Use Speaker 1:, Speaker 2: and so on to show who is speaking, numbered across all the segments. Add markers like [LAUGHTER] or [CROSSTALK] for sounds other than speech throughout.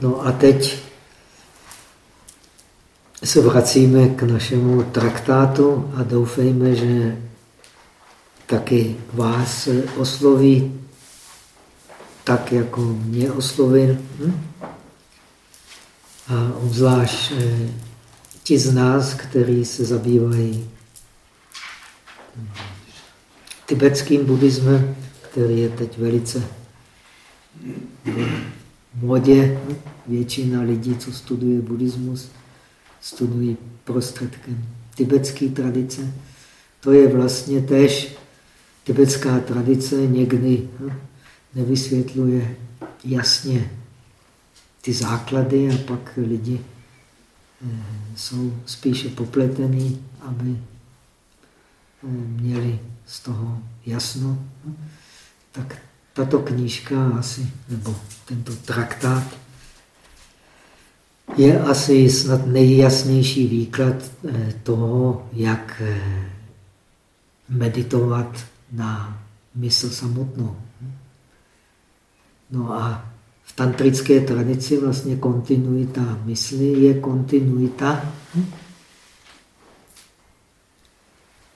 Speaker 1: No a teď se vracíme k našemu traktátu a doufejme, že taky vás osloví tak, jako mě oslovil. Hm? A obzvlášť eh, ti z nás, kteří se zabývají tibetským buddhismem, který je teď velice v modě. Většina lidí, co studuje buddhismus, studují prostředkem tibetské tradice. To je vlastně tež tibetská tradice někdy hm, nevysvětluje jasně ty základy a pak lidi eh, jsou spíše popletení, aby eh, měli z toho jasno. Tak tato knížka asi, nebo tento traktát, je asi snad nejjasnější výklad eh, toho, jak meditovat na mysl samotnou. No a v tantrické tradici vlastně kontinuita mysli je kontinuita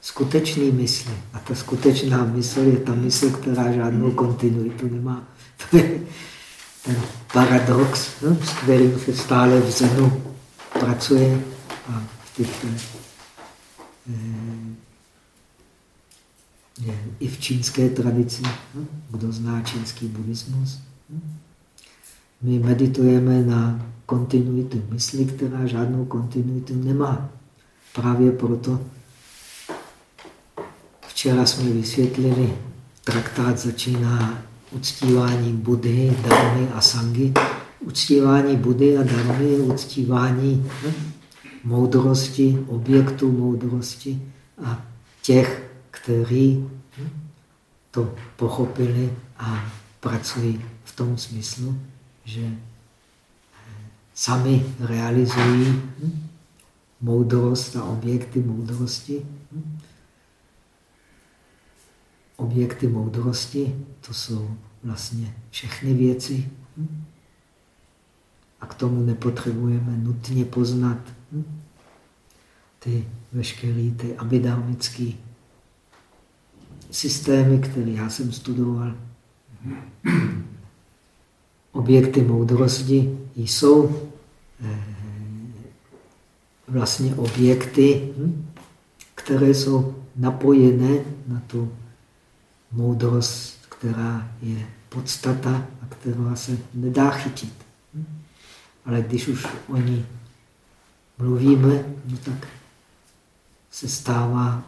Speaker 1: skutečný mysli. A ta skutečná mysl je ta mysl, která žádnou kontinuitu nemá. [LAUGHS] To je ten paradox, no, s kterým se stále v Zenu pracuje a v těch, eh, je, i v čínské tradici. No, kdo zná čínský buddhismus? No, my meditujeme na kontinuitu mysli, která žádnou kontinuitu nemá. Právě proto včera jsme vysvětlili, traktát začíná uctíváním Budhy, Dharmy a Sangy. Uctívání Budhy a Dharmy je uctívání moudrosti, objektu moudrosti a těch, kteří to pochopili a pracují v tom smyslu, že eh, sami realizují moudrost a objekty moudrosti. Objekty moudrosti, to jsou vlastně všechny věci. A k tomu nepotřebujeme nutně poznat ty veškeré ty abidamické systémy, které já jsem studoval objekty moudrosti jsou eh, vlastně objekty, hm, které jsou napojené na tu moudrost, která je podstata a která se nedá chytit. Ale když už o ní mluvíme, no tak se stává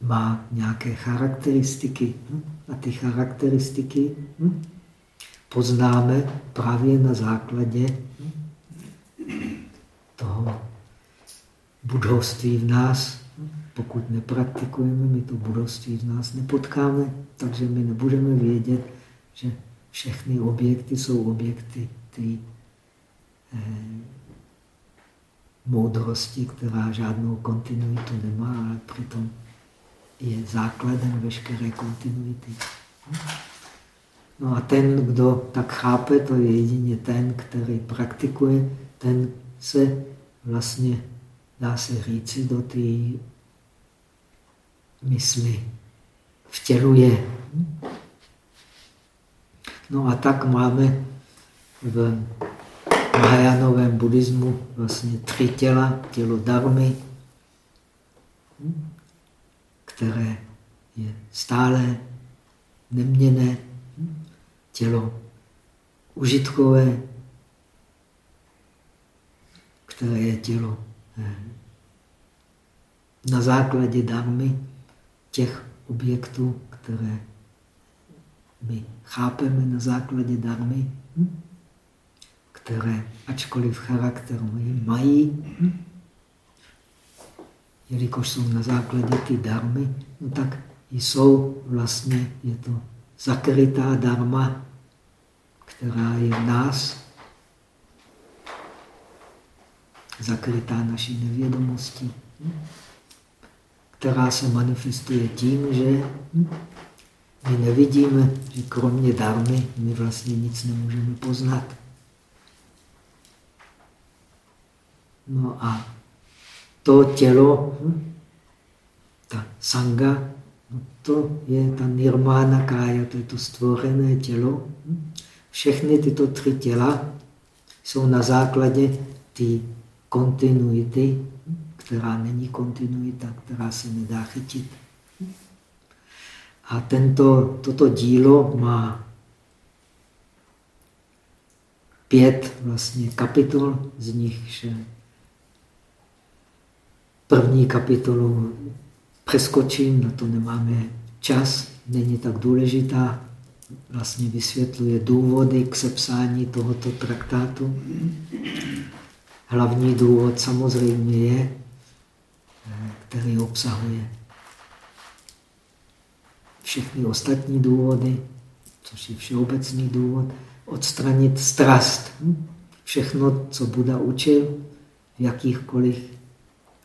Speaker 1: má nějaké charakteristiky. A ty charakteristiky hm? poznáme právě na základě toho budovství v nás. Pokud nepraktikujeme, my to budovství v nás nepotkáme, takže my nebudeme vědět, že všechny objekty jsou objekty ty eh, moudrosti, která žádnou kontinuitu nemá, ale přitom je základem veškeré kontinuity. No a ten, kdo tak chápe, to je jedině ten, který praktikuje, ten se vlastně, dá se říci, do té mysli vtěluje. No a tak máme v Mahajánovém buddhismu vlastně tři těla, tělo darmy, které je stále neměné, tělo užitkové, které je tělo eh, na základě darmy těch objektů, které my chápeme na základě darmy, hm, které ačkoliv charakter mají, hm, jelikož jsou na základě ty darmy, no tak jsou vlastně, je to zakrytá darma, která je v nás, zakrytá naší my nevidíme, že kromě dármy my vlastně nic nemůžeme poznat. No a to tělo, hm, ta sanga, no to je ta nirmána kája, to je to stvořené tělo. Hm. Všechny tyto tři těla jsou na základě té kontinuity, která není kontinuita, která se nedá chytit. A tento, toto dílo má pět vlastně kapitol, z nich první kapitolu přeskočím, na to nemáme čas, není tak důležitá, vlastně vysvětluje důvody k sepsání tohoto traktátu. Hlavní důvod samozřejmě je, který obsahuje všechny ostatní důvody, což je všeobecný důvod, odstranit strast. Všechno, co Buda učil v jakýchkoliv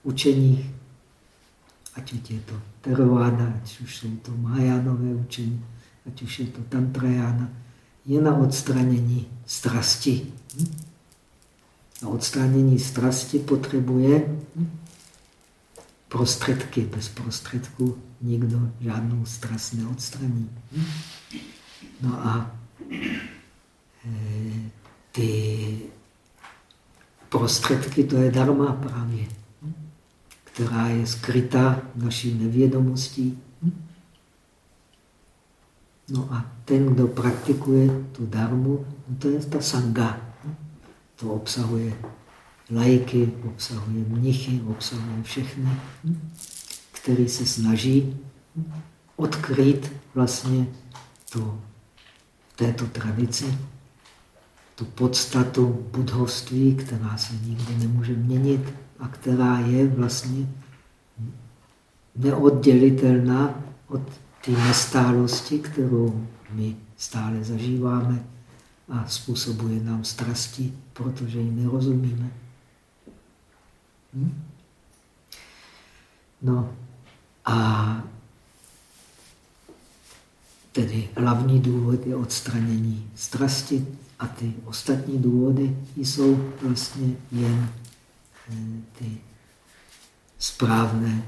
Speaker 1: učeních, ať už je to Theravada, ať už jsou to Mahajánové učení, ať už je to Tantrajána, je na odstranění strasti. A odstranění strasti potřebuje prostředky. Bez prostředků nikdo žádnou strast neodstraní. No a e, ty prostředky, to je dharma právě, která je skrytá naší nevědomostí. No a ten, kdo praktikuje tu darmu, no to je ta sanga. To obsahuje lajky, obsahuje mnichy, obsahuje všechny, který se snaží odkryt vlastně tu, této tradici, tu podstatu budhovství, která se nikdy nemůže měnit a která je vlastně neoddělitelná od té nestálosti, kterou my stále zažíváme a způsobuje nám strasti, protože ji nerozumíme. Hm? No a tedy hlavní důvod je odstranění strasti a ty ostatní důvody jsou vlastně jen eh, ty správné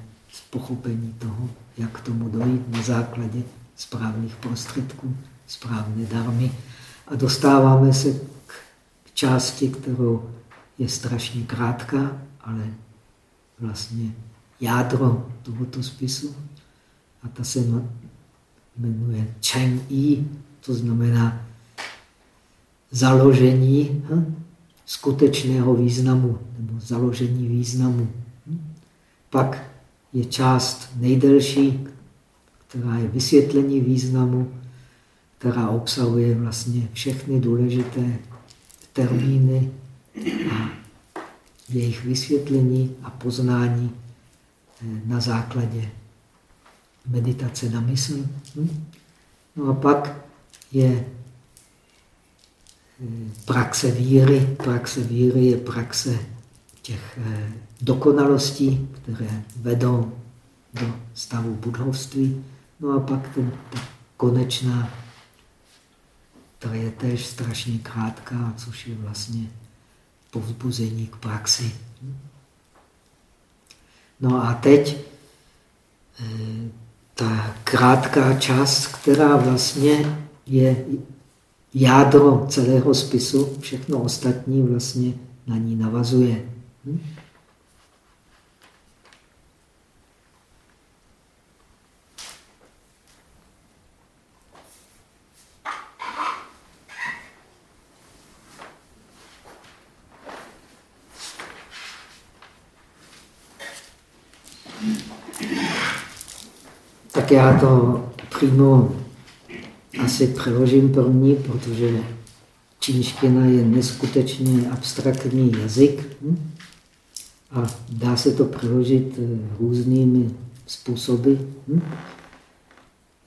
Speaker 1: pochopení toho, jak k tomu dojít na základě správných prostředků, správné darmy. A dostáváme se k části, kterou je strašně krátká, ale vlastně jádro tohoto spisu. A ta se jmenuje Cheng Yi, to znamená založení hm, skutečného významu nebo založení významu. Hm. Pak je část nejdelší, která je vysvětlení významu, která obsahuje vlastně všechny důležité termíny a jejich vysvětlení a poznání eh, na základě meditace na mysl. Hm? No a pak je eh, praxe víry. Praxe víry je praxe těch eh, dokonalostí, které vedou do stavu budhovství. No a pak ten, ta konečná, ta je též strašně krátká, což je vlastně povzbuzení k praxi. No a teď eh, ta krátká část, která vlastně je jádro celého spisu, všechno ostatní vlastně na ní navazuje. Hm? Já to přímo asi přeložím první, protože čínština je neskutečně abstraktní jazyk hm? a dá se to přeložit eh, různými způsoby. Hm?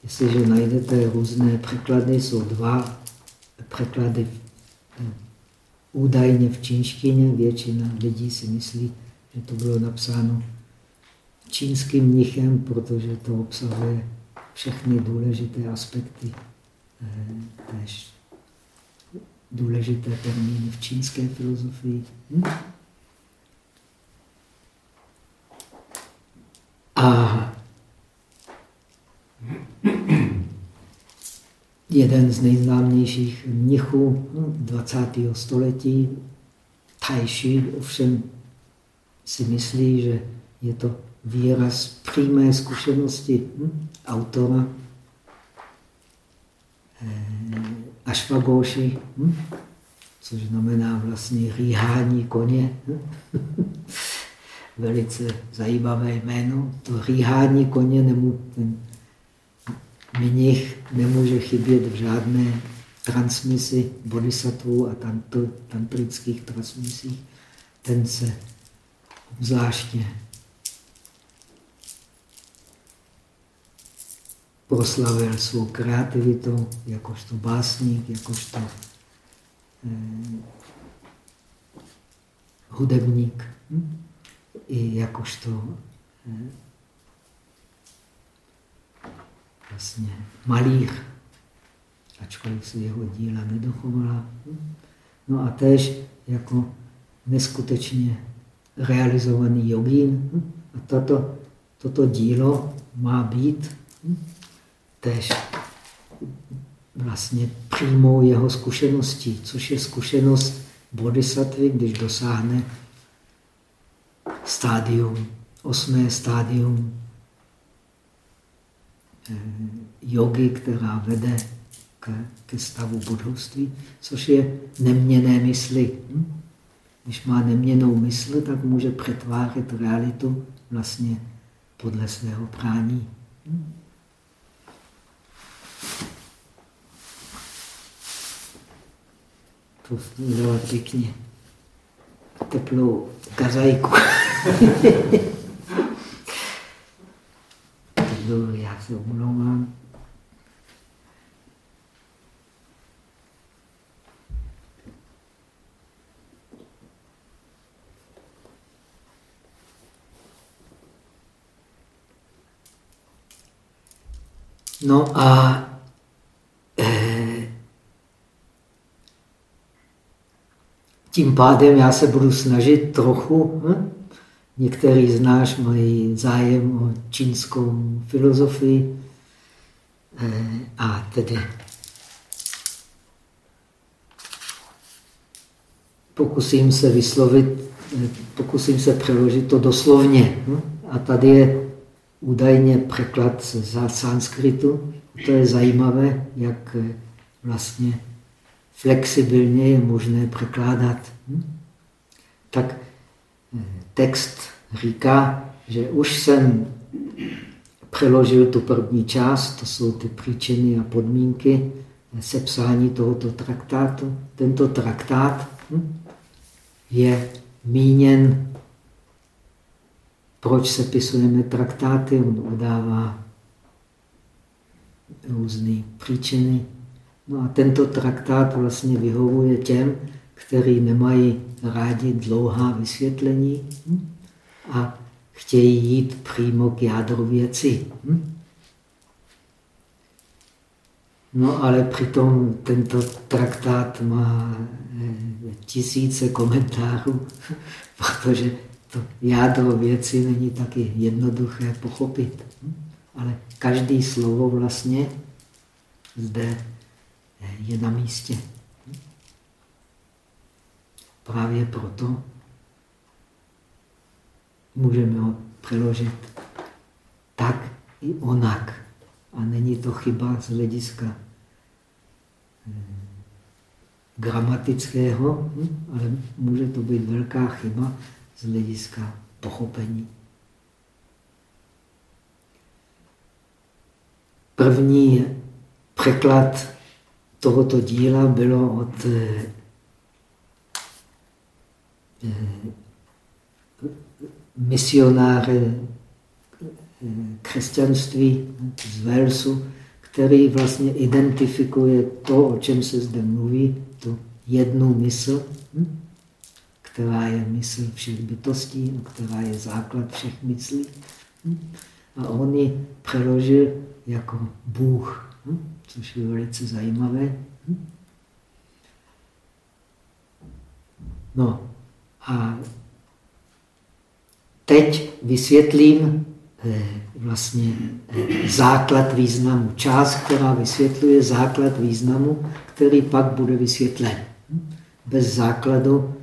Speaker 1: Jestliže najdete různé překlady, jsou dva překlady eh, údajně v čínštině, většina lidí si myslí, že to bylo napsáno čínským mnichem, protože to obsahuje všechny důležité aspekty, eh, tež důležité termíny v čínské filozofii. Hm? A jeden z nejznámějších mnichů 20. Hm, století, Shi, ovšem si myslí, že je to výraz přímé zkušenosti hm, autora eh, Ashwaghoshi, hm, což znamená vlastně rýhání koně. Hm? [LAUGHS] Velice zajímavé jméno. To rýhání koně, nemů, ten mnich nemůže chybět v žádné transmisi bodhisattvů a tantrických transmisích. Ten se zvláštně proslavil svou kreativitou, jakožto básník, jakožto eh, hudebník, hm? i jakožto eh, vlastně malíř, ačkoliv se jeho díla nedochovala. Hm? No a též jako neskutečně realizovaný jogín. Hm? A toto, toto dílo má být hm? Tež vlastně přímou jeho zkušeností, což je zkušenost bodhisattvy, když dosáhne stádium, osmé stádium eh, jogy, která vede ke, ke stavu budovství, což je neměné mysli. Hm? Když má neměnou mysl, tak může přetvářet realitu vlastně podle svého prání. To udělat pěkně teplou kazajku. [LAUGHS] Dobrý, já se omlouvám. No a Tím pádem já se budu snažit trochu, hm? některý z nás mají zájem o čínskou filozofii eh, a tedy pokusím se vyslovit, eh, pokusím se přeložit to doslovně. Hm? A tady je údajně překlad z sanskritu. To je zajímavé, jak eh, vlastně flexibilně je možné překládat. Hm? Tak eh, text říká, že už jsem přeložil tu první část, to jsou ty příčiny a podmínky sepsání tohoto traktátu. Tento traktát hm, je míněn, proč sepisujeme traktáty, on udává různé příčiny, No a tento traktát vlastně vyhovuje těm, kteří nemají rádi dlouhá vysvětlení a chtějí jít přímo k jádru věci. No ale přitom tento traktát má eh, tisíce komentářů, [LAUGHS] protože to jádro věci není taky jednoduché pochopit. Ale každý slovo vlastně zde je na místě. Právě proto můžeme ho přeložit tak i onak. A není to chyba z hlediska eh, gramatického, hm, ale může to být velká chyba z hlediska pochopení. První překlad tohoto díla bylo od eh, eh, misionáře eh, křesťanství z Walesu, který vlastně identifikuje to, o čem se zde mluví, tu jednu mysl, hm, která je mysl všech bytostí, která je základ všech myslí. Hm. A on ji přeložil jako Bůh, hm? Což je velice zajímavé. Hm? No a teď vysvětlím eh, vlastně eh, základ významu. Část, která vysvětluje základ významu, který pak bude vysvětlen. Bez základu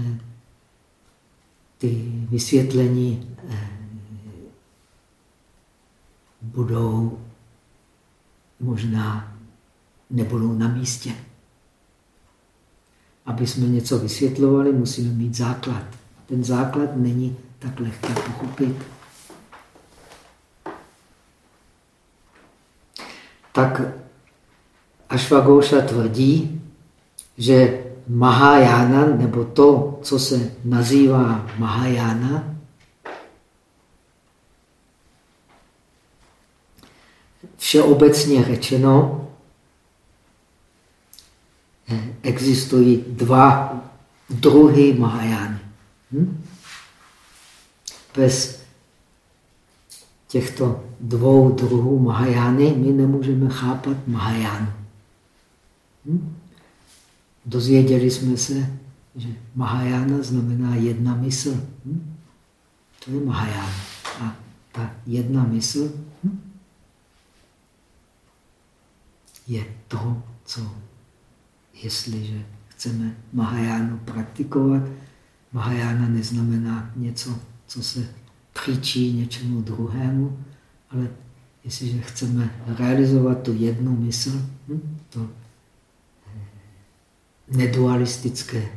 Speaker 1: eh, ty vysvětlení budou možná nebudou na místě. Aby jsme něco vysvětlovali, musíme mít základ. Ten základ není tak lehké pochopit. Tak Ashwagosha tvrdí, že Mahajana, nebo to, co se nazývá Mahajana, všeobecně řečeno, existují dva druhy Mahajány. Hm? Bez těchto dvou druhů Mahajány my nemůžeme chápat Mahajánu. Hm? Dozvěděli jsme se, že Mahajána znamená jedna mysl. Hm? To je Mahajána. A ta jedna mysl hm? Je to, co jestliže chceme Mahajánu praktikovat. Mahajána neznamená něco, co se příčí něčemu druhému, ale jestliže chceme realizovat tu jednu mysl, hm, to eh, nedualistické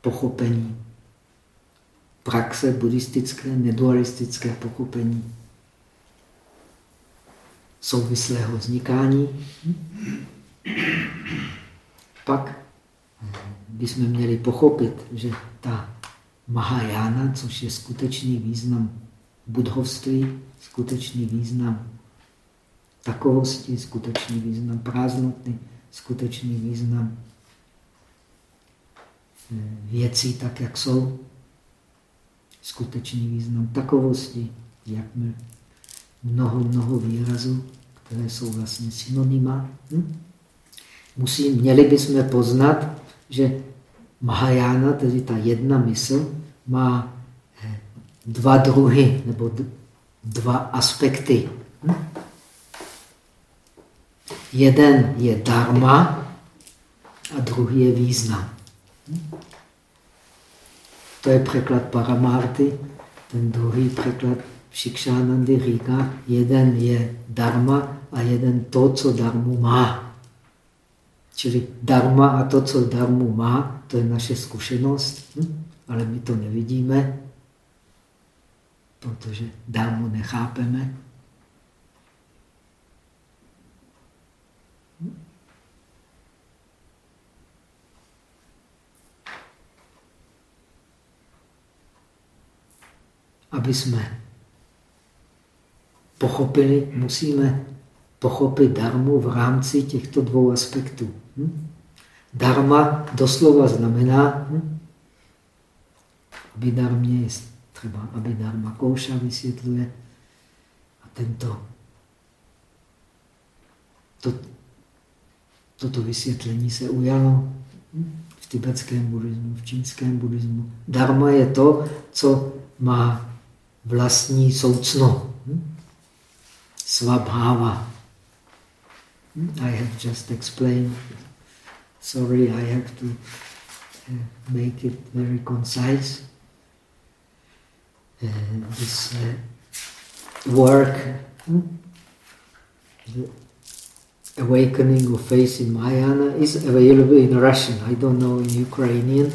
Speaker 1: pochopení, praxe buddhistické, nedualistické pochopení souvislého vznikání, pak bychom měli pochopit, že ta Mahajana, což je skutečný význam budhovství, skutečný význam takovosti, skutečný význam prázdnoty, skutečný význam eh, věcí tak, jak jsou, skutečný význam takovosti, jak my mnoho, mnoho výrazů, které jsou vlastně synonyma. Hm? Musí, měli bychom poznat, že Mahajana, tedy ta jedna mysl, má eh, dva druhy nebo dva aspekty. Hm? Jeden je dharma a druhý je význam. Hm? To je překlad Paramarty. Ten druhý překlad Šikšánandy říká, jeden je dharma a jeden to, co darmu má. Čili dharma a to, co darmu má, to je naše zkušenost, hm? ale my to nevidíme, protože darmu nechápeme. Aby jsme pochopili, musíme pochopit darmu v rámci těchto dvou aspektů. Hm? Dharma doslova znamená, hm? Abidarmě je třeba Abhidharma Kouša vysvětluje a tento to, toto vysvětlení se ujalo hm? v tibetském buddhismu, v čínském buddhismu. Dharma je to, co má vlastní soucno. Svabhava. I have just explained. Sorry, I have to uh, make it very concise. Uh, this uh, work, hmm, awakening of faith in Mahayana, is available in Russian. I don't know in Ukrainian.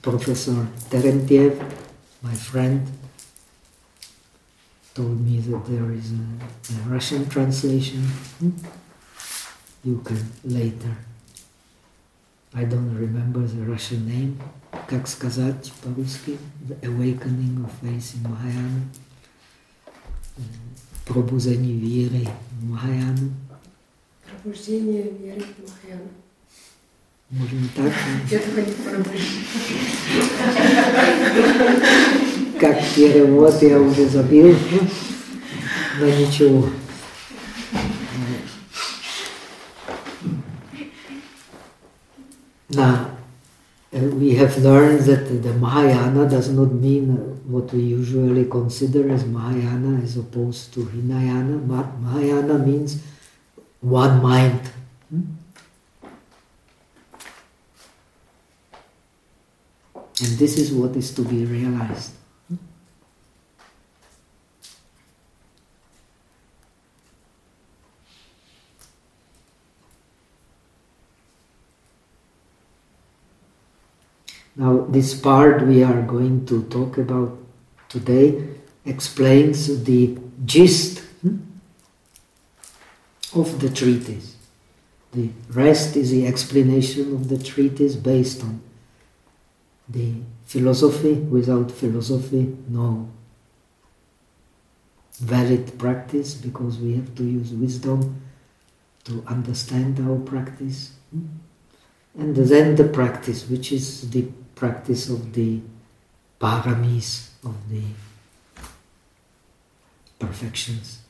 Speaker 1: Professor Terentiev, my friend, told me that there is a, a Russian translation. Hmm? you can later. I don't remember the Russian name. Как сказать по-русски? The Awakening of Faith in Mahayana. Пробузение веры в Махаяну.
Speaker 2: Пробуждение веры в Махаяну.
Speaker 1: Можно так?
Speaker 2: Я только не
Speaker 1: Как перевод я уже забил. není čemu. Now, uh, we have learned that the Mahayana does not mean what we usually consider as Mahayana as opposed to Hinayana. Mahayana means one mind. Hmm? And this is what is to be realized. Now, this part we are going to talk about today explains the gist hmm, of the treatise. The rest is the explanation of the treatise based on the philosophy. Without philosophy, no valid practice because we have to use wisdom to understand our practice. Hmm. And then the practice, which is the practice of the paramis, of the perfections.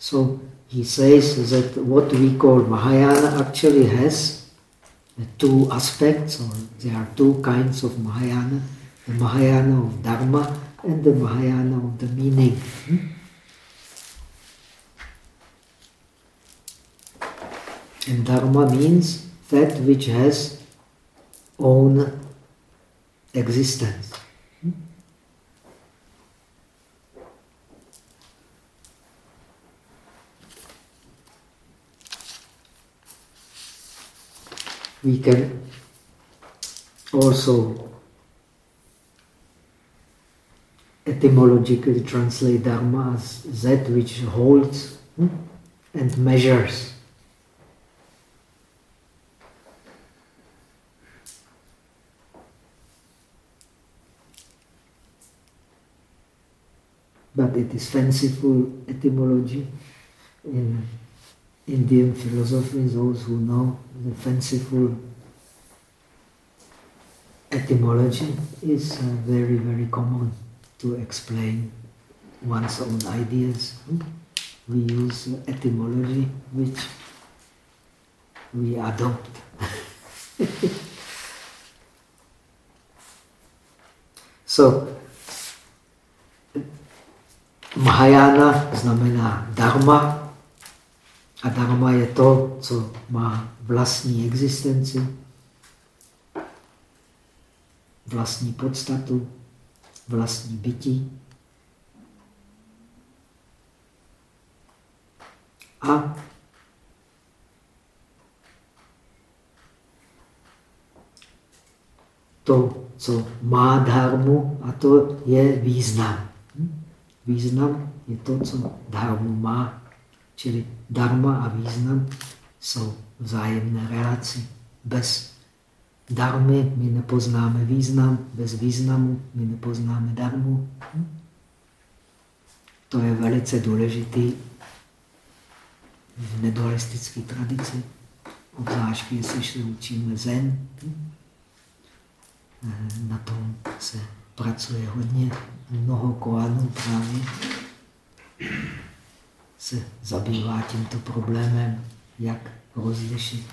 Speaker 1: So he says that what we call Mahayana actually has two aspects, or there are two kinds of Mahayana the Mahayana of Dharma and the Mahayana of the meaning. Hmm? And Dharma means that which has own existence. We can also etymologically translate Dharma as that which holds hmm, and measures. But it is fanciful etymology. In Indian philosophy, those who know the fanciful etymology is uh, very, very common to explain one's own ideas. We use etymology which we adopt. [LAUGHS] so, Mahayana znamená dharma a dharma je to, co má vlastní existenci, vlastní podstatu, vlastní bytí. A to, co má dharmu, a to je význam. Význam je to, co dharmu má. Čili dharma a význam jsou vzájemné relaci. Bez darmy my nepoznáme význam, bez významu my nepoznáme darmu. To je velice důležitý v nedualistické tradici, obzvlášť jestli se učíme zen. Na tom se pracuje hodně, mnoho koanů právě se zabývá tímto problémem, jak rozlišit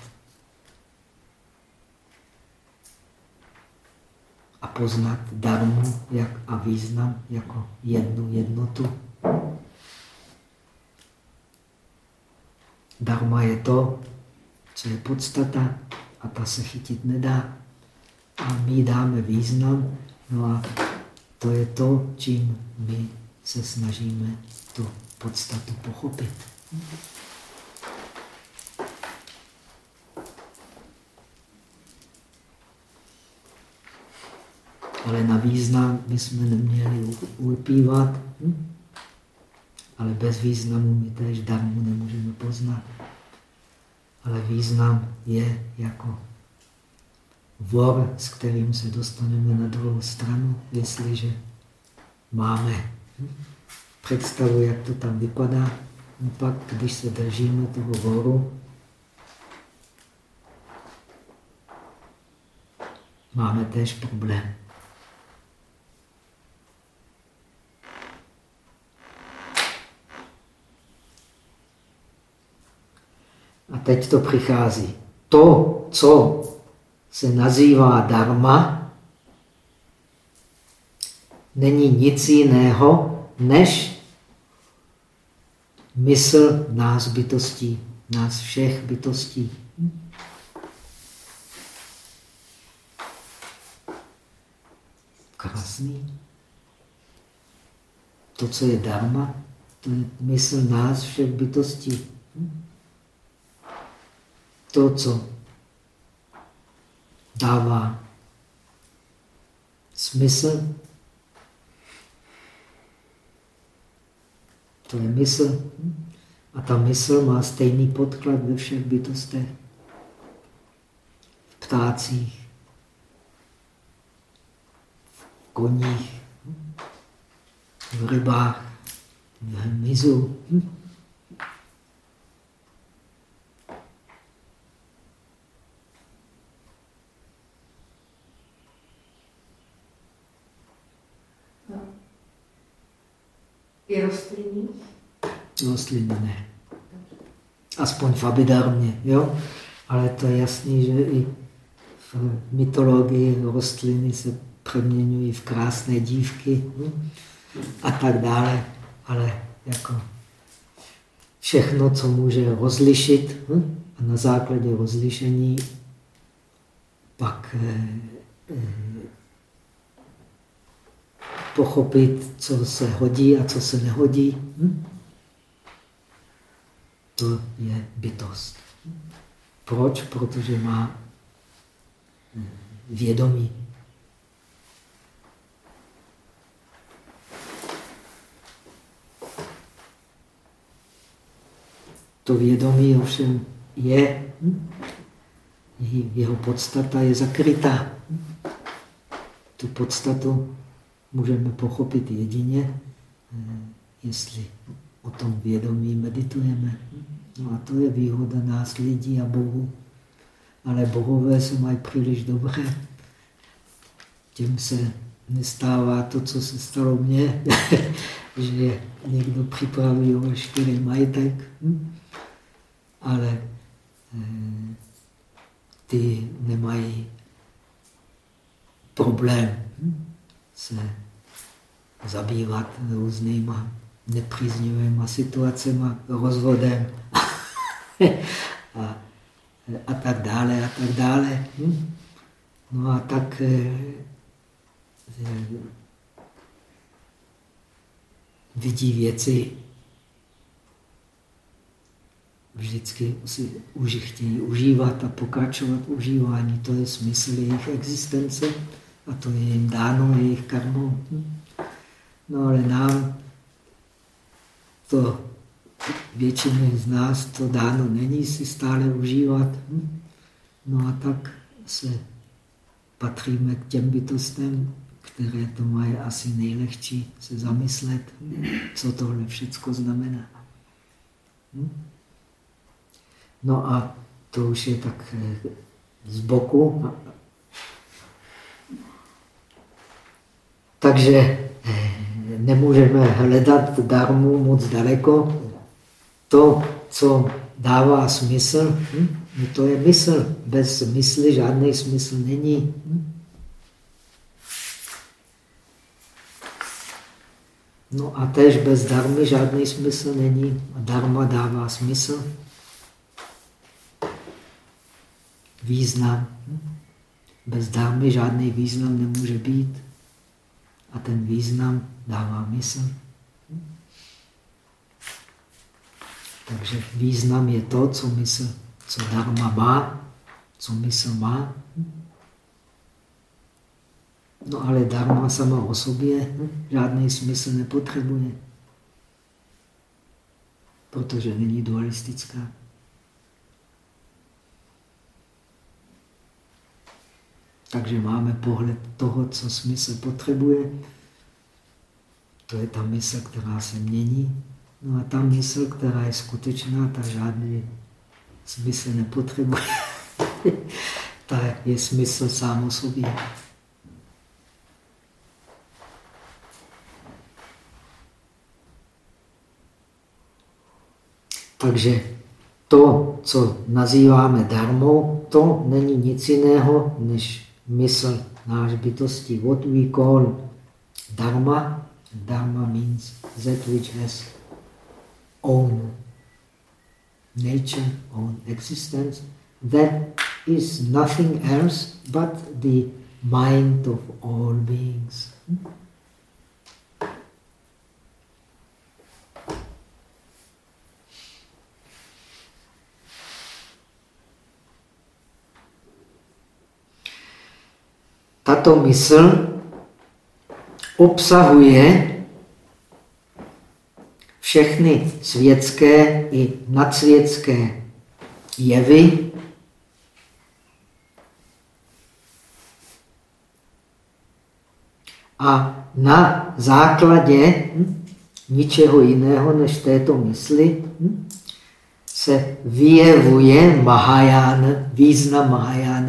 Speaker 1: a poznat darmu jak a význam jako jednu jednotu. Dharma je to, co je podstata a ta se chytit nedá. A my dáme význam No a to je to, čím my se snažíme tu podstatu pochopit. Ale na význam my jsme neměli ulpívat, hm? ale bez významu my též darmu nemůžeme poznat. Ale význam je jako vor, s kterým se dostaneme na druhou stranu, jestliže máme představu, jak to tam vypadá. No pak, když se držíme toho voru, máme též problém. A teď to přichází. To, co se nazývá dharma, není nic jiného, než mysl nás bytostí, nás všech bytostí. Krásný. To, co je dharma, to je mysl nás všech bytostí. To, co dává smysl, to je mysl. A ta mysl má stejný podklad ve všech bytostech. V ptácích, v koních, v rybách, v hmyzu.
Speaker 2: I rostliny?
Speaker 1: Rostliny ne. Aspoň v abidarmě, jo? Ale to je jasný, že i v mytologii rostliny se přeměňují v krásné dívky hm? a tak dále. Ale jako všechno, co může rozlišit hm? a na základě rozlišení pak eh, eh, pochopit, co se hodí a co se nehodí. Hm? To je bytost. Proč? Protože má vědomí. To vědomí ovšem je, hm? jeho podstata je zakrytá. Tu podstatu můžeme pochopit jedině, eh, jestli o tom vědomí meditujeme. No a to je výhoda nás lidí a Bohu. Ale bohové se mají příliš dobře. Těm se nestává to, co se stalo mně, [LAUGHS] že někdo připraví veškerý majetek, hm? ale eh, ty nemají problém. Hm? se zabývat různýma nepříznivými situacemi, rozvodem [LAUGHS] a, a tak dále a tak dále. Hm? No a tak eh, eh, vidí věci, vždycky si už chtějí užívat a pokračovat užívání. To je smysl jejich existence. A to je jim dáno jejich karmou. No ale nám to většině z nás to dáno není si stále užívat. No a tak se patříme k těm bytostem, které to mají asi nejlehčí se zamyslet, co tohle všechno znamená. No a to už je tak eh, z boku Takže nemůžeme hledat darmu moc daleko. To, co dává smysl, hm? No to je mysl. Bez mysli žádný smysl není. Hm? No a tež bez darmy žádný smysl není. Darma dává smysl. Význam. Hm? Bez darmy žádný význam nemůže být a ten význam dává mysl. Takže význam je to, co mysl, co dharma má, co mysl má. No ale dharma sama o sobě žádný smysl nepotřebuje, protože není dualistická. Takže máme pohled toho, co smysl potřebuje. To je ta mysl, která se mění. No a ta mysl, která je skutečná, ta žádný smysl nepotřebuje. [LAUGHS] To je smysl sám o sobě. Takže to, co nazýváme darmou, to není nic jiného než mysl náš bytosti. What we call dharma, dharma means that which has own nature, own existence, that is nothing else but the mind of all beings. Hmm? Tato mysl obsahuje všechny světské i nadsvětské jevy, a na základě ničeho jiného než této mysli se vyjevuje Mahaján, význam Mahajány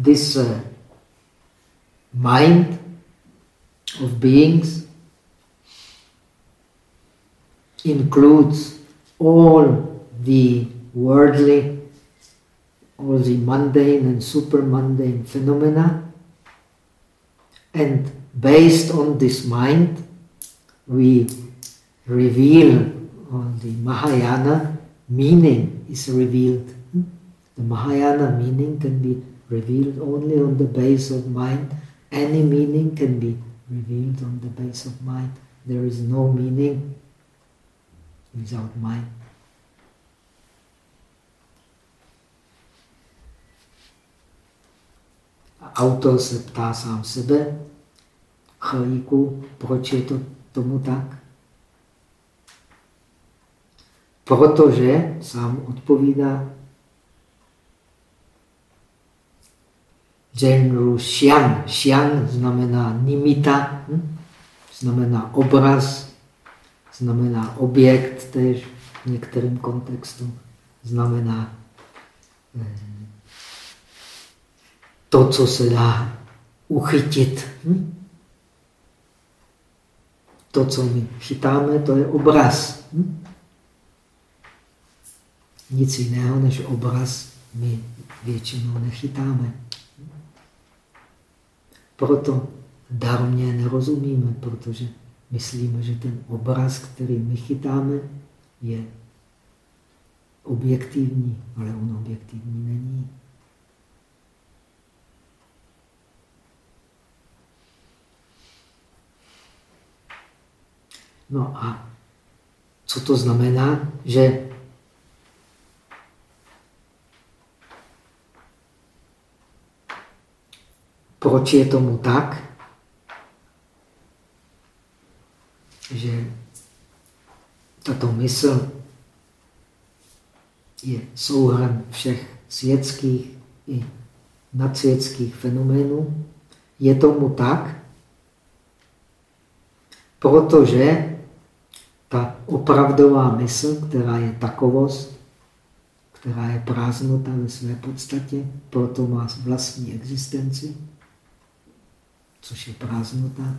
Speaker 1: This uh, mind of beings includes all the worldly, all the mundane and super mundane phenomena, and based on this mind, we reveal on the Mahayana meaning is revealed. The Mahayana meaning can be revealed only on the base of mind. Any meaning can be revealed on the base of mind. There is no meaning without mind. Autor se ptá sám sebe, Chalíku, proč je to tomu tak? Protože sám odpovídá genru xiang. Xiang znamená nimita, hm? znamená obraz, znamená objekt tež v některém kontextu, znamená eh, to, co se dá uchytit. Hm? To, co my chytáme, to je obraz. Hm? Nic jiného než obraz my většinou nechytáme. Proto darmě nerozumíme, protože myslíme, že ten obraz, který my chytáme, je objektivní, ale on objektivní není. No a co to znamená? Že Proč je tomu tak? Že tato mysl je souhrn všech světských i nadsvětských fenoménů. Je tomu tak, protože ta opravdová mysl, která je takovost, která je prázdnota ve své podstatě, proto má vlastní existenci, což je prázdnota,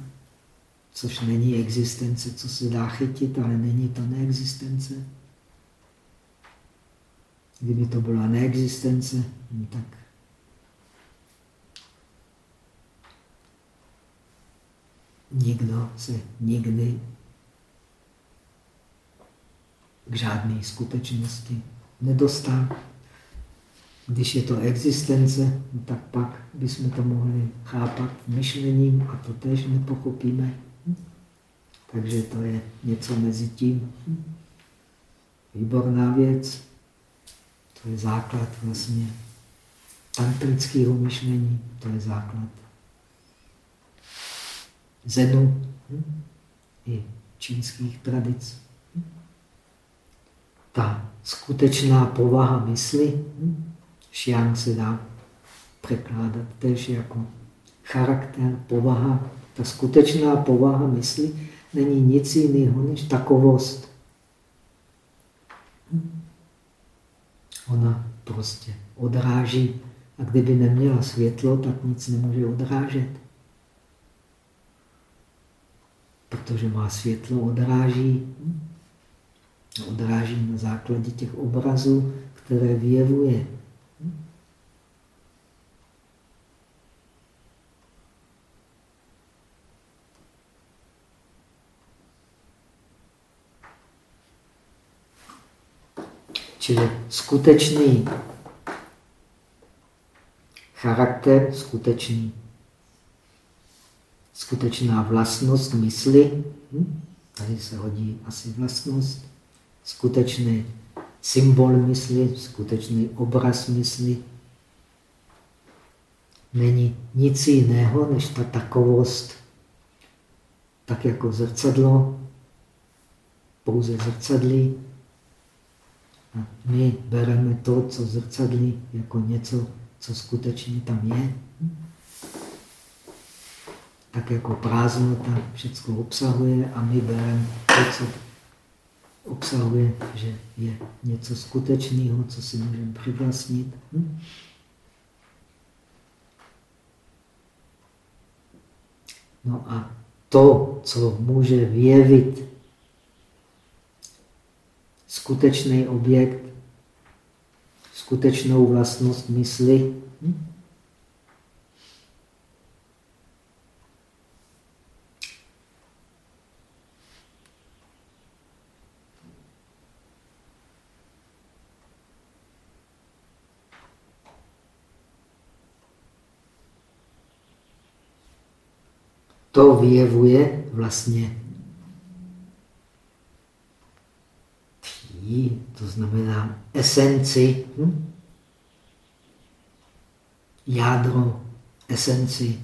Speaker 1: což není existence, co se dá chytit, ale není to neexistence. Kdyby to byla neexistence, no tak nikdo se nikdy k žádné skutečnosti nedostal. Když je to existence, no tak pak bychom to mohli chápat myšlením a to tež nepochopíme. Takže to je něco mezi tím. Výborná věc. To je základ vlastně tantrického myšlení, to je základ zenu i čínských tradic. Ta skutečná povaha mysli, Xiang se dá překládat tež jako charakter, povaha. Ta skutečná povaha mysli není nic jiného než takovost. Ona prostě odráží. A kdyby neměla světlo, tak nic nemůže odrážet. Protože má světlo, odráží. Odráží na základě těch obrazů, které vyjevuje. Čili skutečný charakter, skutečný, skutečná vlastnost mysli, hm? tady se hodí asi vlastnost, skutečný symbol mysli, skutečný obraz mysli, není nic jiného než ta takovost, tak jako zrcadlo, pouze zrcadlí, my bereme to, co zrcadlí, jako něco, co skutečně tam je. Tak jako prázdnota všechno obsahuje a my bereme to, co obsahuje, že je něco skutečného, co si můžeme přivlastnit. No a to, co může vyjevit skutečný objekt, skutečnou vlastnost mysli. To vyjevuje vlastně jí, to znamená esenci, hm? jádro esenci,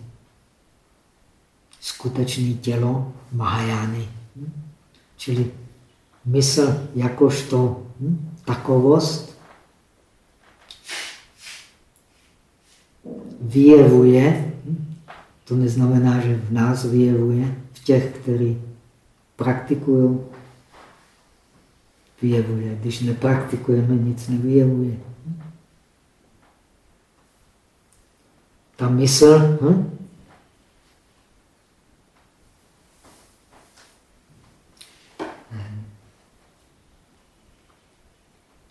Speaker 1: skutečné tělo Mahajány. Hm? Čili mysl jakožto hm? takovost vyjevuje, hm? to neznamená, že v nás vyjevuje, v těch, kteří praktikují vyjevuje. Když nepraktikujeme, nic nevyjevuje. Ta mysl, hm?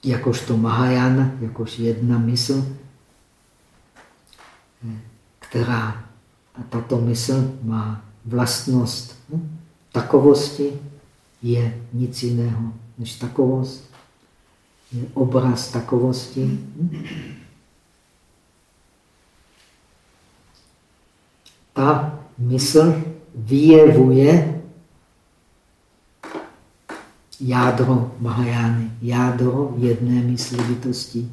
Speaker 1: jakožto Mahajana, jakož jedna mysl, která a tato mysl má vlastnost hm? takovosti, je nic jiného než takovost. Je obraz takovosti. Ta mysl vyjevuje jádro Mahajány, jádro jedné mysli bytosti,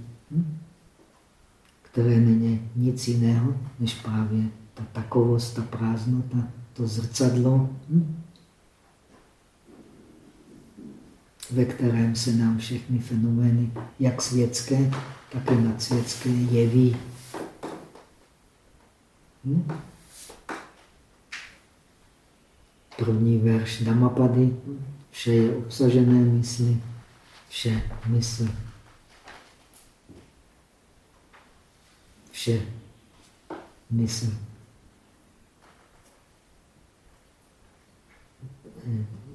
Speaker 1: které není nic jiného, než právě ta takovost, ta prázdnota, to zrcadlo, ve kterém se nám všechny fenomény, jak světské, tak i nadsvětské, jeví. Hm? První verš Damapady. Vše je obsažené mysli, vše mysl. Vše mysl.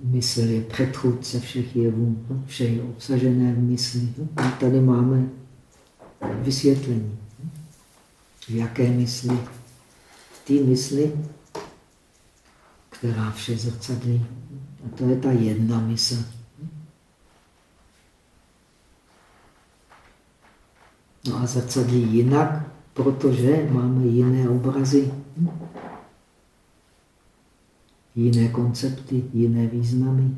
Speaker 1: Mysl je předchůdce všech jevů, vše je obsažené v mysli. A tady máme vysvětlení. V jaké mysli? V té mysli, která vše zrcadlí. A to je ta jedna mysl. No a zrcadlí jinak, protože máme jiné obrazy jiné koncepty, jiné významy,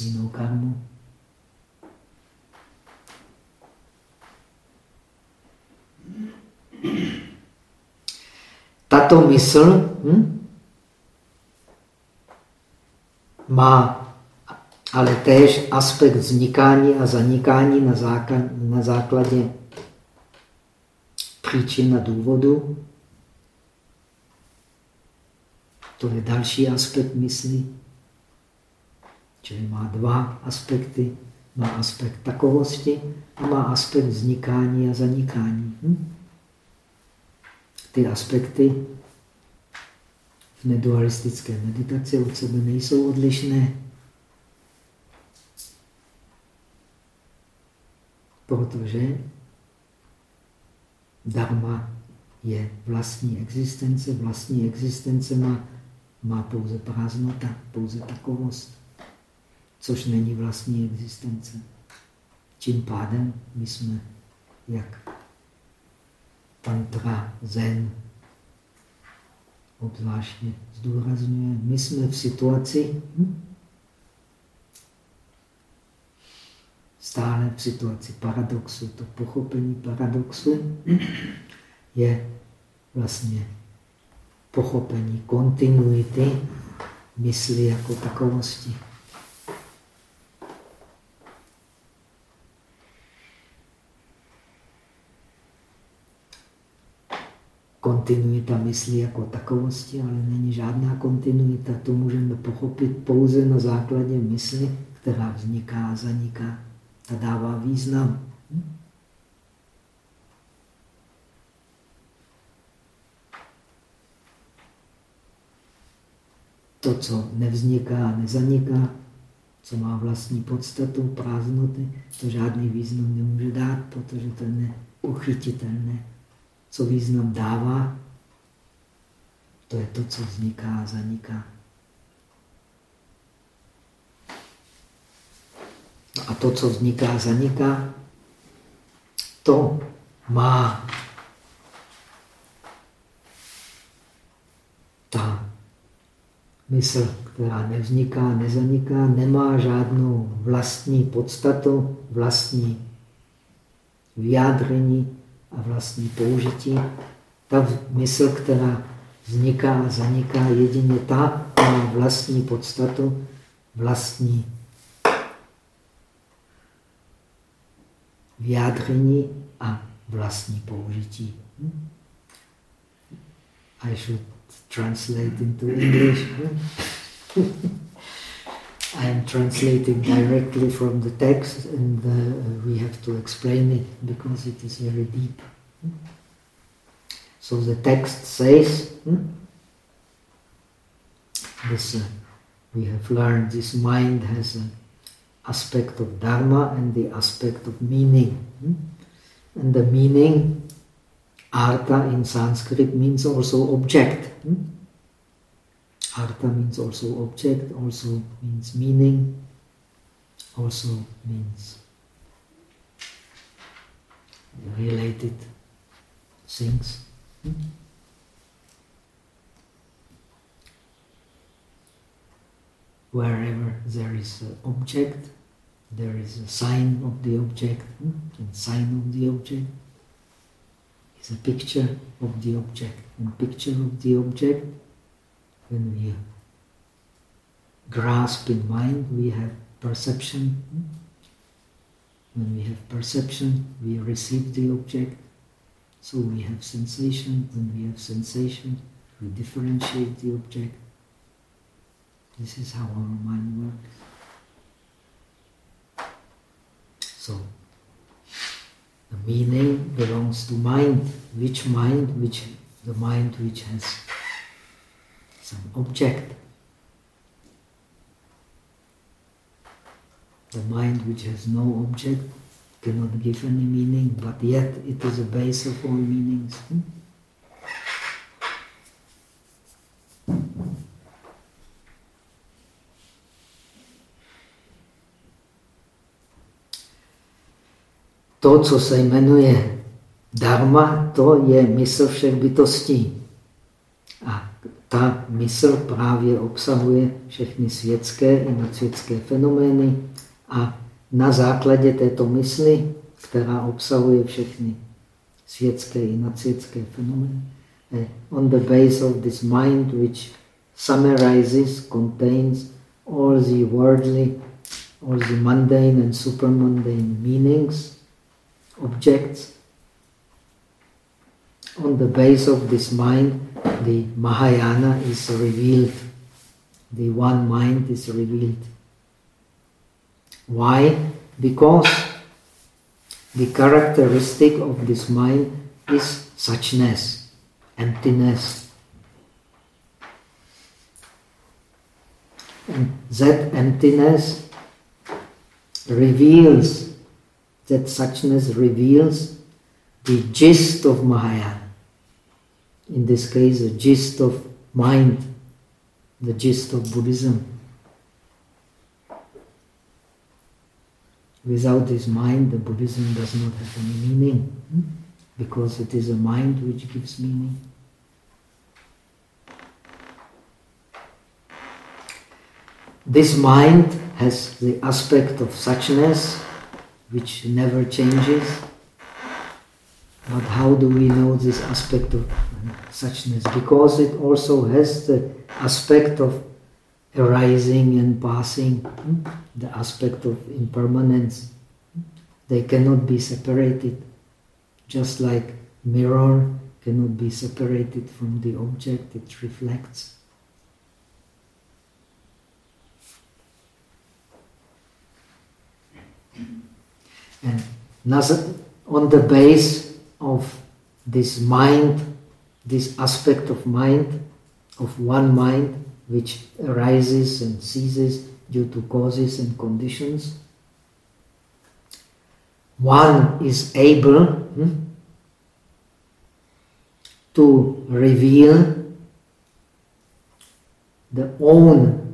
Speaker 1: jinou karmu. Tato mysl hm, má ale též aspekt vznikání a zanikání na, základě příčina důvodu. To je další aspekt mysli. Čili má dva aspekty. Má aspekt takovosti a má aspekt vznikání a zanikání. Hm? Ty aspekty v nedualistické meditaci od sebe nejsou odlišné. Protože dharma je vlastní existence, vlastní existence má, má pouze prázdnota, pouze takovost, což není vlastní existence. Tím pádem my jsme, jak tantra, zen, obzvláště zdůrazňuje, my jsme v situaci, stále v situaci paradoxu. To pochopení paradoxu je vlastně pochopení kontinuity mysli jako takovosti. kontinuita mysli jako takovosti, ale není žádná kontinuita. To můžeme pochopit pouze na základě mysli, která vzniká a zaniká. Ta dává význam. To, co nevzniká nezaniká, co má vlastní podstatu, prázdnoty, to žádný význam nemůže dát, protože to je neuchytitelné co význam dává, to je to, co vzniká a zaniká. No a to, co vzniká a zaniká, to má ta mysl, která nevzniká, nezaniká, nemá žádnou vlastní podstatu, vlastní vyjádření, a vlastní použití. Ta mysl, která vzniká a zaniká, jedině ta má vlastní podstatu, vlastní vyjádření a vlastní použití. I should translate into English. [LAUGHS] I am translating directly from the text and uh, we have to explain it because it is very deep. So the text says, hmm, this, uh, we have learned this mind has an aspect of dharma and the aspect of meaning. Hmm? And the meaning, artha in Sanskrit means also object. Hmm? Artha means also object, also means meaning, also means related things. Wherever there is an object, there is a sign of the object, and sign of the object is a picture of the object, and picture of the object when we grasp in mind, we have perception. When we have perception, we receive the object. So we have sensation. When we have sensation, we differentiate the object. This is how our mind works. So, the meaning belongs to mind. Which mind? Which the mind which has some object. The mind which has no object cannot give any meaning, but yet it is a base of all meanings. Hmm? To, co se jmenuje dharma, to je mysl všech bytostí. A ta mysl právě obsahuje všechny světské i nadsvětské fenomény a na základě této mysli, která obsahuje všechny světské i nadsvětské fenomény, eh, on the base of this mind which summarizes, contains all the worldly, all the mundane and supermundane meanings, objects, on the base of this mind, the Mahayana is revealed. The one mind is revealed. Why? Because the characteristic of this mind is suchness, emptiness. And that emptiness reveals, that suchness reveals the gist of Mahayana. In this case, the gist of mind, the gist of Buddhism. Without this mind, the Buddhism does not have any meaning, hmm? because it is a mind which gives meaning. This mind has the aspect of suchness, which never changes. But how do we know this aspect of suchness? Because it also has the aspect of arising and passing, hmm? the aspect of impermanence. They cannot be separated, just like mirror cannot be separated from the object it reflects. And on the base of this mind, this aspect of mind, of one mind, which arises and ceases due to causes and conditions, one is able hmm, to reveal the own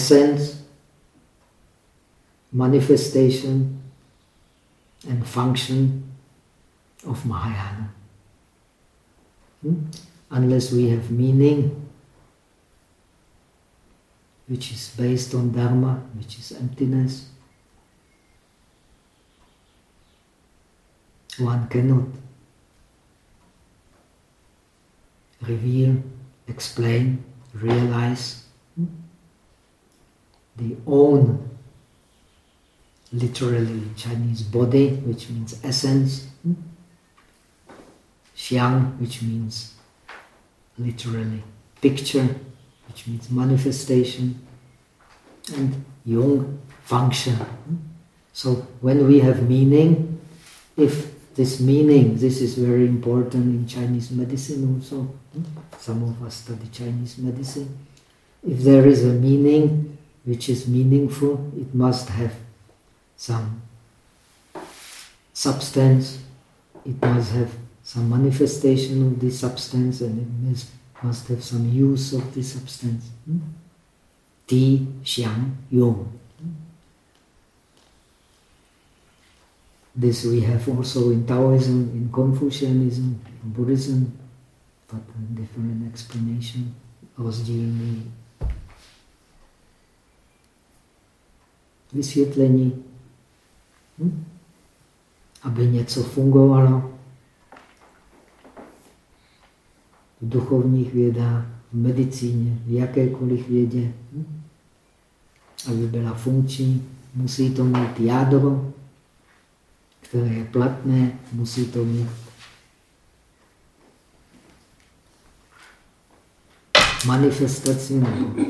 Speaker 1: essence, manifestation, and function of Mahayana. Hmm? Unless we have meaning, which is based on Dharma, which is emptiness, one cannot reveal, explain, realize the own, literally Chinese body, which means essence, Xiang, which means literally picture, which means manifestation, and Yung, function. So when we have meaning, if this meaning, this is very important in Chinese medicine also, some of us study Chinese medicine, if there is a meaning, which is meaningful, it must have some substance, it must have some manifestation of the substance, and it must, must have some use of the substance. Hmm? Ti, Xiang, Yong. This we have also in Taoism, in Confucianism, in Buddhism, but different explanation, rozdílný vysvětlení, hm? aby něco fungovalo v duchovních vědách, v medicíně, v jakékoliv vědě, hm? aby byla funkční, musí to mít jádro, které je platné, musí to mít manifestaci nebo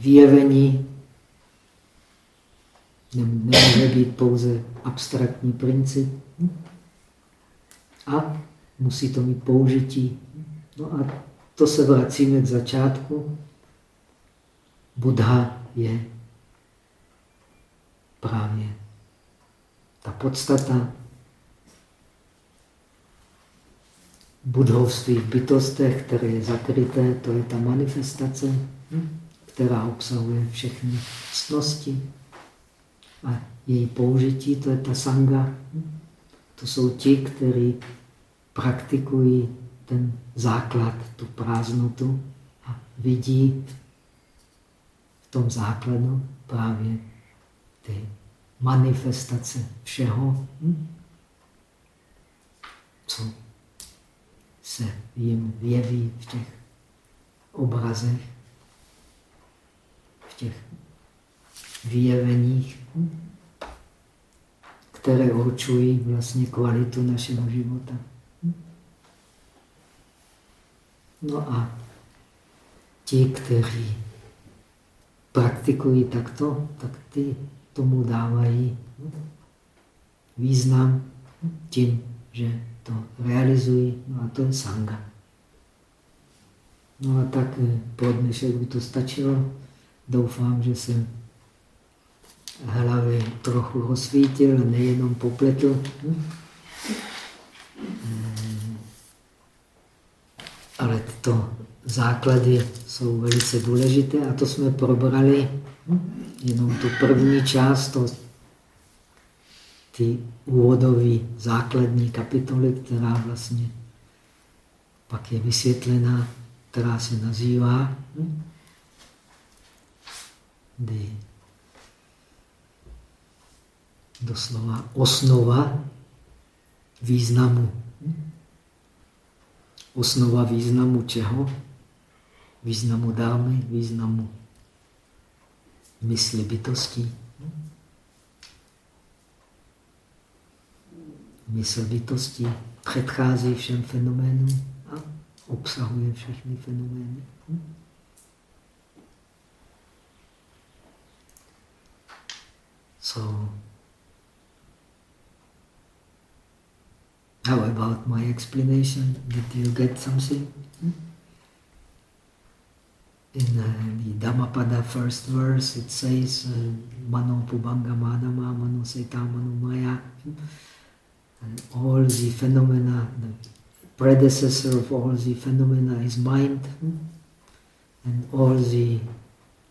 Speaker 1: vyjevení Nemůže být pouze abstraktní princip. A musí to mít použití. No a to se vracíme k začátku. Buddha je právě ta podstata budhovství v bytostech, které je zakryté, to je ta manifestace, která obsahuje všechny ctnosti. A její použití, to je ta sanga. To jsou ti, kteří praktikují ten základ, tu prázdnotu a vidí v tom základu právě ty manifestace všeho, co se jim jeví v těch obrazech, v těch vyjeveních. Které určují vlastně kvalitu našeho života. No a ti, kteří praktikují takto, tak ty tomu dávají význam tím, že to realizují. No a to je sanga. No a tak eh, pro dnešek by to stačilo. Doufám, že jsem hlavy trochu rozsvítil, nejenom popletl. Hm? Ale tyto základy jsou velice důležité a to jsme probrali hm? jenom tu první část, to, ty úvodové základní kapitoly, která vlastně pak je vysvětlená, která se nazývá hm? Doslova osnova významu. Osnova významu čeho? Významu dámy, významu mysli bytostí. Mysl bytostí předchází všem fenoménům a obsahuje všechny fenomény. So, how about my explanation? Did you get something? In uh, the Dhammapada first verse, it says, uh, Mano Pubanga Madama, Mano Seta Mano Maya. And all the phenomena, the predecessor of all the phenomena is mind. And all the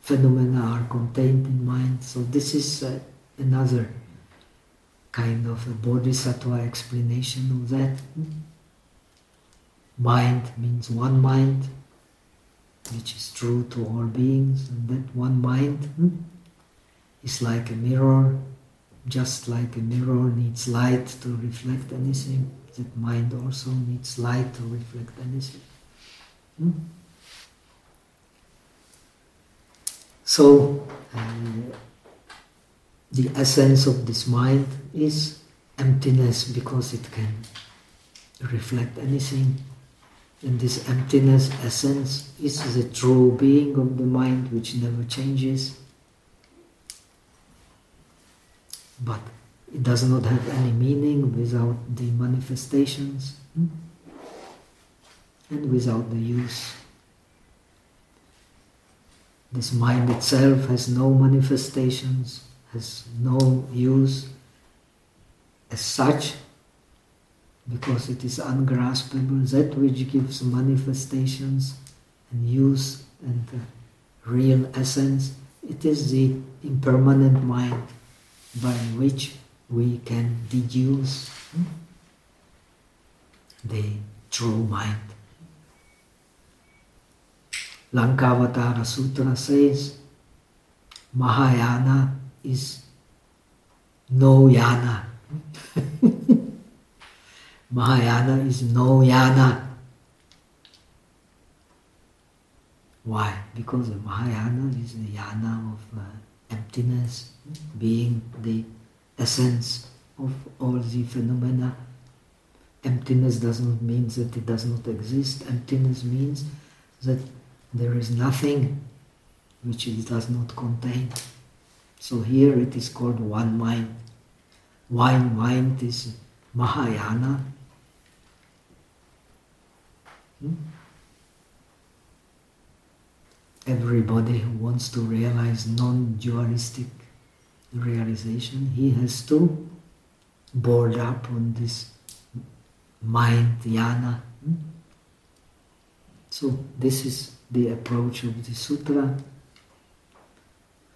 Speaker 1: phenomena are contained in mind. So this is uh, another kind of a bodhisattva explanation of that. Mind means one mind, which is true to all beings, and that one mind hmm, is like a mirror, just like a mirror needs light to reflect anything, that mind also needs light to reflect anything. Hmm? So, uh, the essence of this mind is emptiness because it can reflect anything. And this emptiness essence is the true being of the mind which never changes. But it does not have any meaning without the manifestations hmm? and without the use. This mind itself has no manifestations has no use as such because it is ungraspable. That which gives manifestations and use and uh, real essence, it is the impermanent mind by which we can deduce the true mind. Lankavatara Sutra says Mahayana is no yana. [LAUGHS] Mahayana is no yana. Why? Because the Mahayana is the yana of uh, emptiness, being the essence of all the phenomena. Emptiness does not mean that it does not exist. Emptiness means that there is nothing which it does not contain. So here it is called one mind. One mind is Mahayana. Hmm? Everybody who wants to realize non-dualistic realization, he has to board up on this mind, yana. Hmm? So this is the approach of the sutra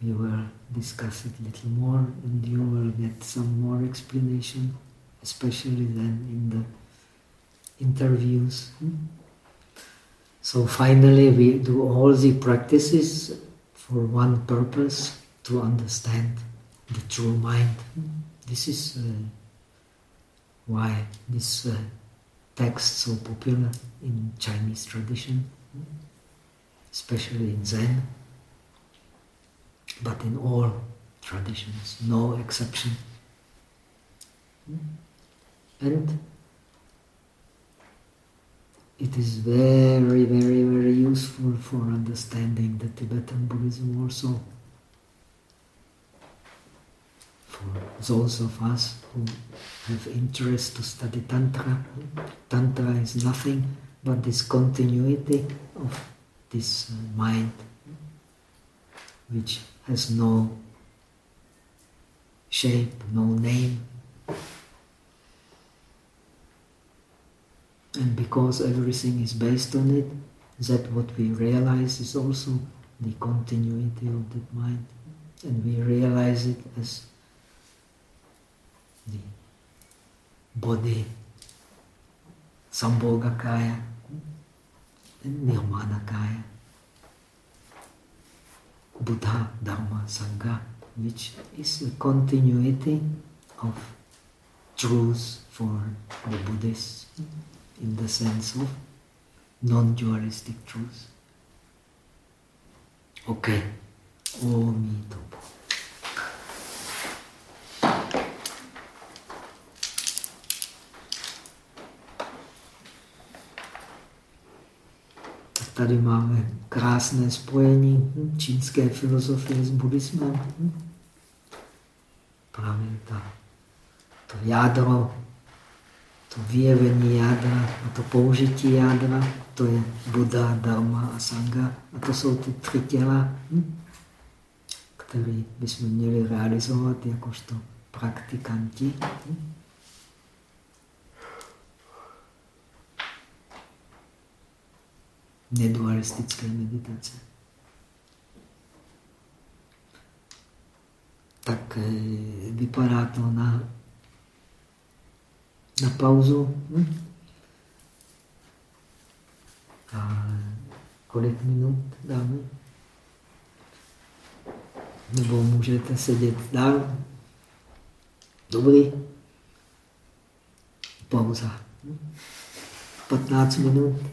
Speaker 1: we will discuss it a little more and you will get some more explanation, especially then in the interviews. So finally we do all the practices for one purpose, to understand the true mind. This is uh, why this uh, text so popular in Chinese tradition, especially in Zen but in all traditions, no exception. And it is very, very, very useful for understanding the Tibetan Buddhism also. For those of us who have interest to study Tantra, Tantra is nothing but this continuity of this uh, mind, which has no shape, no name. And because everything is based on it, that what we realize is also the continuity of that mind. And we realize it as the body, Sambhogakaya, and Nirmanakaya. Buddha, Dharma, Sangha, which is a continuity of truth for the Buddhists in the sense of non-dualistic truth. Okay. Om Topo. Tady máme krásné spojení čínské filozofie s buddhismem. Právě ta, to jádro, to vyjevení jádra a to použití jádra, to je Buddha, Dharma a Sangha. A to jsou ty tři těla, které bychom měli realizovat jakožto praktikanti. Nedualistické meditace. Tak eh, vypadá to na, na pauzu. Hm? A kolik minut dáme? Nebo můžete sedět dál? Dobrý. Pauza. 15 minut.